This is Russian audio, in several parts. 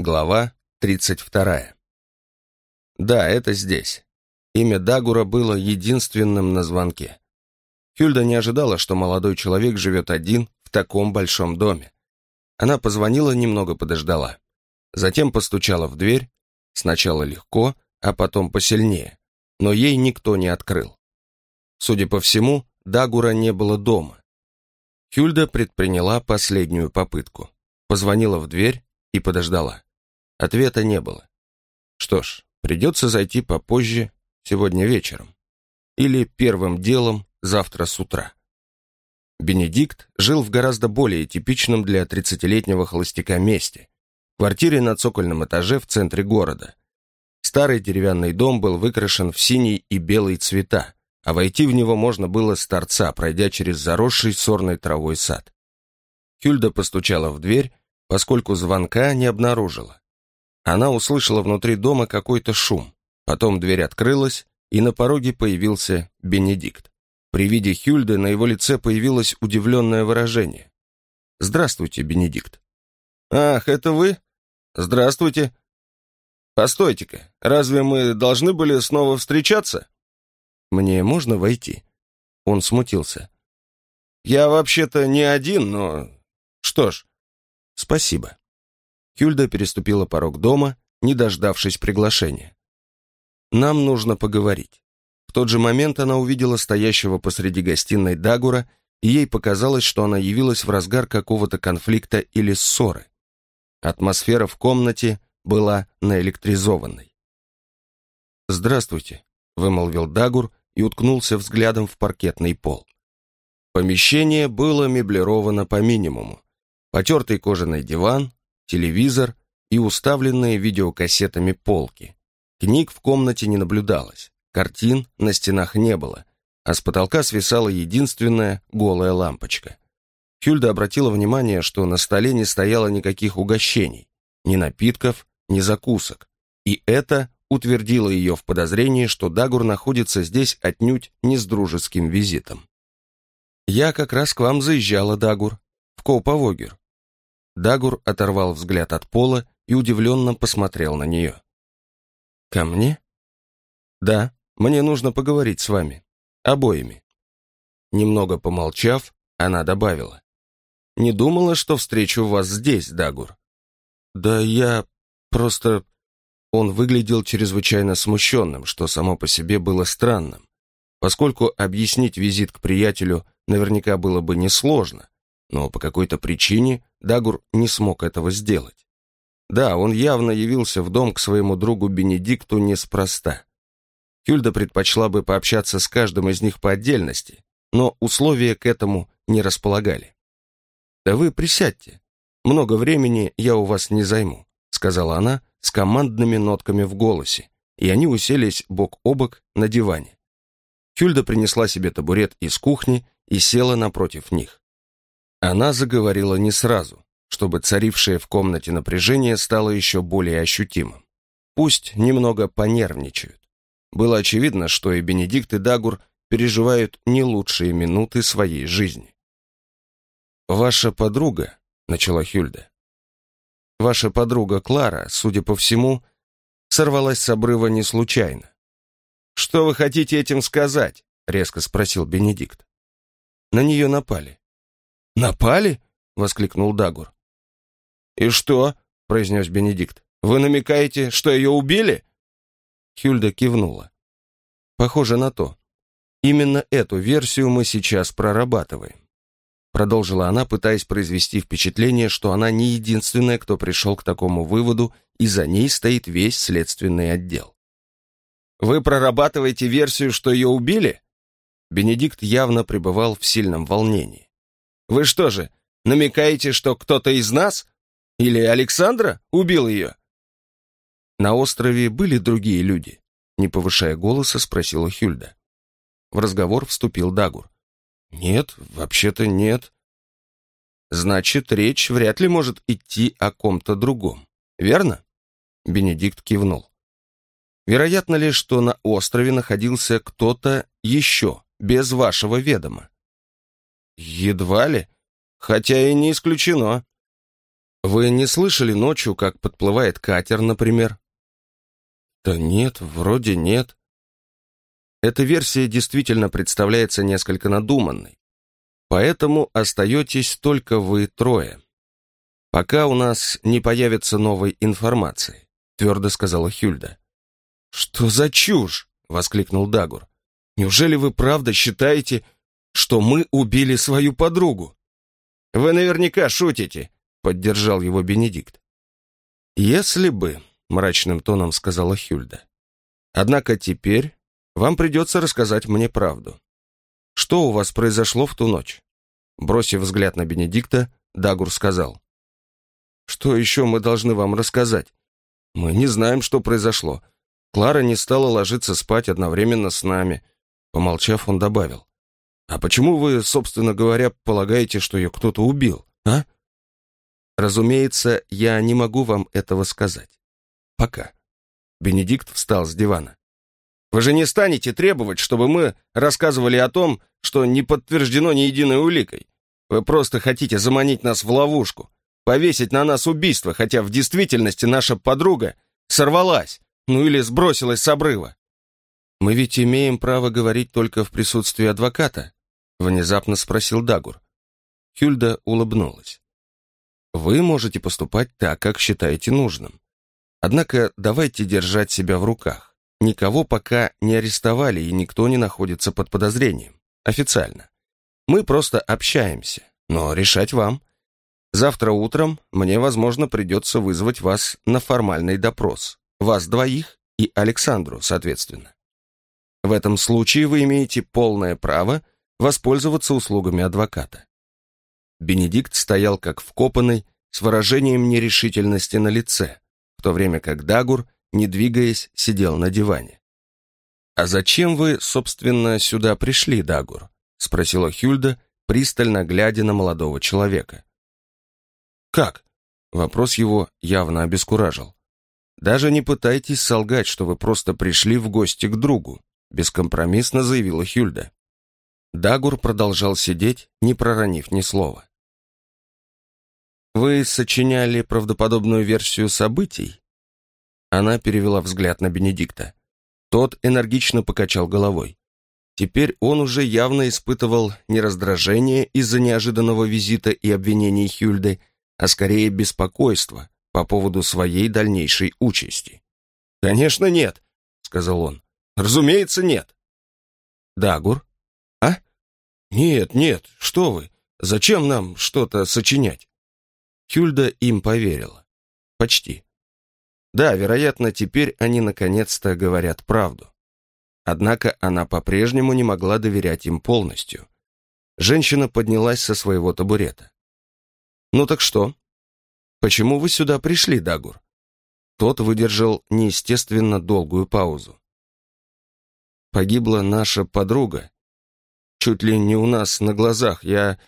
Глава 32. Да, это здесь. Имя Дагура было единственным на звонке. Хюльда не ожидала, что молодой человек живет один в таком большом доме. Она позвонила, немного подождала. Затем постучала в дверь, сначала легко, а потом посильнее, но ей никто не открыл. Судя по всему, Дагура не было дома. Хюльда предприняла последнюю попытку. Позвонила в дверь и подождала. Ответа не было. Что ж, придется зайти попозже, сегодня вечером. Или первым делом завтра с утра. Бенедикт жил в гораздо более типичном для 30-летнего холостяка месте. В квартире на цокольном этаже в центре города. Старый деревянный дом был выкрашен в синий и белый цвета, а войти в него можно было с торца, пройдя через заросший сорной травой сад. Хюльда постучала в дверь, поскольку звонка не обнаружила. Она услышала внутри дома какой-то шум. Потом дверь открылась, и на пороге появился Бенедикт. При виде Хюльды на его лице появилось удивленное выражение. «Здравствуйте, Бенедикт». «Ах, это вы? Здравствуйте. Постойте-ка, разве мы должны были снова встречаться?» «Мне можно войти?» Он смутился. «Я вообще-то не один, но... Что ж...» «Спасибо». Хюльда переступила порог дома, не дождавшись приглашения. «Нам нужно поговорить». В тот же момент она увидела стоящего посреди гостиной Дагура, и ей показалось, что она явилась в разгар какого-то конфликта или ссоры. Атмосфера в комнате была наэлектризованной. «Здравствуйте», — вымолвил Дагур и уткнулся взглядом в паркетный пол. Помещение было меблировано по минимуму. Потертый кожаный диван, телевизор и уставленные видеокассетами полки. Книг в комнате не наблюдалось, картин на стенах не было, а с потолка свисала единственная голая лампочка. Хюльда обратила внимание, что на столе не стояло никаких угощений, ни напитков, ни закусок, и это утвердило ее в подозрении, что Дагур находится здесь отнюдь не с дружеским визитом. «Я как раз к вам заезжала, Дагур, в Коуповогер. Дагур оторвал взгляд от пола и удивленно посмотрел на нее. «Ко мне?» «Да, мне нужно поговорить с вами. Обоими». Немного помолчав, она добавила. «Не думала, что встречу вас здесь, Дагур». «Да я просто...» Он выглядел чрезвычайно смущенным, что само по себе было странным, поскольку объяснить визит к приятелю наверняка было бы несложно, но по какой-то причине Дагур не смог этого сделать. Да, он явно явился в дом к своему другу Бенедикту неспроста. Хюльда предпочла бы пообщаться с каждым из них по отдельности, но условия к этому не располагали. «Да вы присядьте. Много времени я у вас не займу», сказала она с командными нотками в голосе, и они уселись бок о бок на диване. Хюльда принесла себе табурет из кухни и села напротив них. Она заговорила не сразу, чтобы царившее в комнате напряжение стало еще более ощутимым. Пусть немного понервничают. Было очевидно, что и Бенедикт, и Дагур переживают не лучшие минуты своей жизни. «Ваша подруга», — начала Хюльда, — «ваша подруга Клара, судя по всему, сорвалась с обрыва не случайно». «Что вы хотите этим сказать?» — резко спросил Бенедикт. На нее напали. «Напали?» — воскликнул Дагур. «И что?» — произнес Бенедикт. «Вы намекаете, что ее убили?» Хюльда кивнула. «Похоже на то. Именно эту версию мы сейчас прорабатываем». Продолжила она, пытаясь произвести впечатление, что она не единственная, кто пришел к такому выводу, и за ней стоит весь следственный отдел. «Вы прорабатываете версию, что ее убили?» Бенедикт явно пребывал в сильном волнении. Вы что же, намекаете, что кто-то из нас? Или Александра убил ее?» На острове были другие люди, не повышая голоса, спросила Хюльда. В разговор вступил Дагур. «Нет, вообще-то нет». «Значит, речь вряд ли может идти о ком-то другом, верно?» Бенедикт кивнул. «Вероятно ли, что на острове находился кто-то еще, без вашего ведома?» Едва ли, хотя и не исключено. Вы не слышали ночью, как подплывает катер, например? Да нет, вроде нет. Эта версия действительно представляется несколько надуманной. Поэтому остаетесь только вы трое. Пока у нас не появится новой информации, твердо сказала Хюльда. Что за чушь? воскликнул Дагур. Неужели вы правда считаете, что мы убили свою подругу? Вы наверняка шутите, поддержал его Бенедикт. Если бы, мрачным тоном сказала Хюльда. Однако теперь вам придется рассказать мне правду. Что у вас произошло в ту ночь? Бросив взгляд на Бенедикта, Дагур сказал. Что еще мы должны вам рассказать? Мы не знаем, что произошло. Клара не стала ложиться спать одновременно с нами. Помолчав, он добавил. А почему вы, собственно говоря, полагаете, что ее кто-то убил, а? Разумеется, я не могу вам этого сказать. Пока. Бенедикт встал с дивана. Вы же не станете требовать, чтобы мы рассказывали о том, что не подтверждено ни единой уликой. Вы просто хотите заманить нас в ловушку, повесить на нас убийство, хотя в действительности наша подруга сорвалась, ну или сбросилась с обрыва. Мы ведь имеем право говорить только в присутствии адвоката, внезапно спросил Дагур. Хюльда улыбнулась. Вы можете поступать так, как считаете нужным. Однако давайте держать себя в руках. Никого пока не арестовали, и никто не находится под подозрением. Официально. Мы просто общаемся, но решать вам. Завтра утром мне, возможно, придется вызвать вас на формальный допрос. Вас двоих и Александру, соответственно. В этом случае вы имеете полное право воспользоваться услугами адвоката. Бенедикт стоял как вкопанный, с выражением нерешительности на лице, в то время как Дагур не двигаясь, сидел на диване. «А зачем вы, собственно, сюда пришли, Дагур?» — спросила Хюльда, пристально глядя на молодого человека. «Как?» — вопрос его явно обескуражил. «Даже не пытайтесь солгать, что вы просто пришли в гости к другу», — бескомпромиссно заявила Хюльда. Дагур продолжал сидеть, не проронив ни слова. «Вы сочиняли правдоподобную версию событий?» Она перевела взгляд на Бенедикта. Тот энергично покачал головой. Теперь он уже явно испытывал не раздражение из-за неожиданного визита и обвинений Хюльды, а скорее беспокойство по поводу своей дальнейшей участи. «Конечно нет», — сказал он. «Разумеется, нет». «Дагур? Нет, нет, что вы, зачем нам что-то сочинять?» Хюльда им поверила. Почти. Да, вероятно, теперь они наконец-то говорят правду. Однако она по-прежнему не могла доверять им полностью. Женщина поднялась со своего табурета. «Ну так что? Почему вы сюда пришли, Дагур?» Тот выдержал неестественно долгую паузу. «Погибла наша подруга. Чуть ли не у нас на глазах. Я...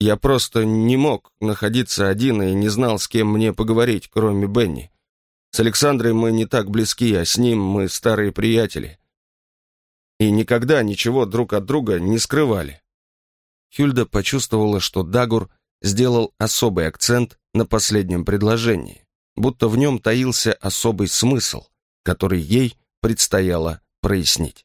Я просто не мог находиться один и не знал, с кем мне поговорить, кроме Бенни. С Александрой мы не так близки, а с ним мы старые приятели. И никогда ничего друг от друга не скрывали. Хюльда почувствовала, что Дагур сделал особый акцент на последнем предложении, будто в нем таился особый смысл, который ей предстояло прояснить.